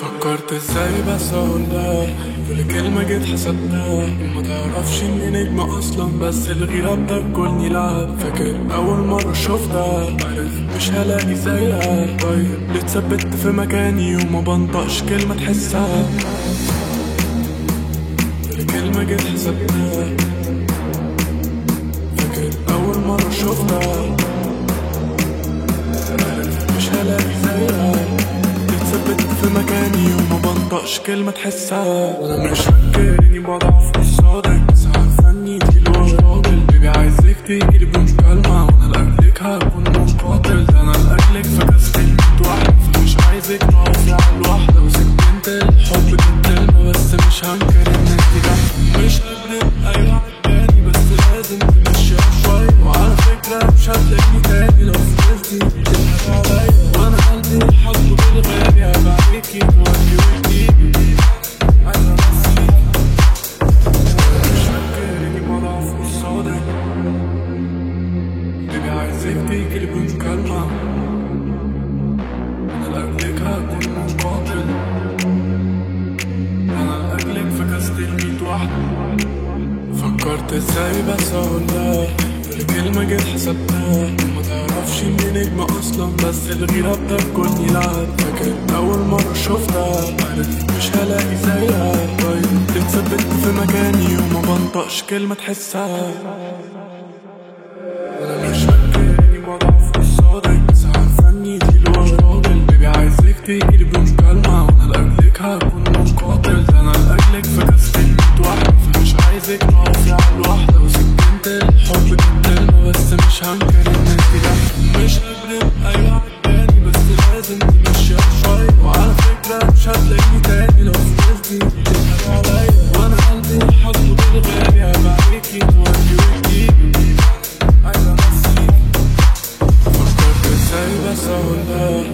فكرت إزاي بس اقولها كل كلمة جيت حسبتها ما تعرفش اني نجم أصلا بس الغيرة بتاكلني لعب فاكر أول مرة شفتها؟ عارف مش هلاقي زيها. طيب ليه اتثبت في مكاني وما بنطقش كلمة تحسها؟ كل كلمة جيت حسبتها فاكر أول مرة شفتها؟ عارف مش هلاقي زيها. اتثبت في مكاني وما بنطقش كلمة تحسها. وأنا مش فاكر اني بضعف قصادك. بس عارفة اني دي اللي هو راجل بيبي عايزك تيجي بمكالمة. وأنا لاجلك هكون مقاتل. ده أنا لاجلك فكست كلمة واحدة فمش عايزك تقفي على الواحدة وسكنت الحب كلمة بس مش هنكر ان انت جنبي مش هكدب أيوه عجباني بس لازم تمشيها شوية وعلى فكرة مش هتلاقيني تاني لو فضلتي تضحك عليا. وأنا قلبي فكرت إزاي بس اقولها كل كلمة جيت حسبتها ما تعرفش نجم أصلا بس الغيرة بتاكلني لعب فاكر أول مرة شفتها؟ عارف مش هلاقي زيها. طيب اتثبت في مكاني وما بنطقش كلمة تحسها. أنا مش فاكر اني بضعف قصادك بس اني دي اللي راجل بيبي عايزك تيجي بمكالمة وأنا لأجلك هكون مقاتل. ده أنا لأجلك فكست كلمة واحدة. فمش عايزك تقفي على الواحدة. وسكنت الحب كلمة بس مش هنكر مش هكدب أيوه عجباني بس لازم تمشيها شوية وعلى فكرة مش هتلاقيني تاني لو فضلتي تضحك عليا وأنا قلبي حاطه بالغالي هبقى عليكي تودي وتجيبي عايزة انسيك فكرت إزاي بس اقولها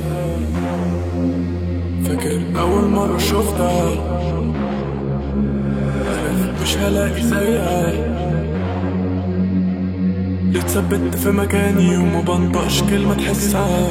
فاكر اول مرة شفتها مش هلاقي زيها اتثبت في مكاني وما بنطقش كلمة تحسها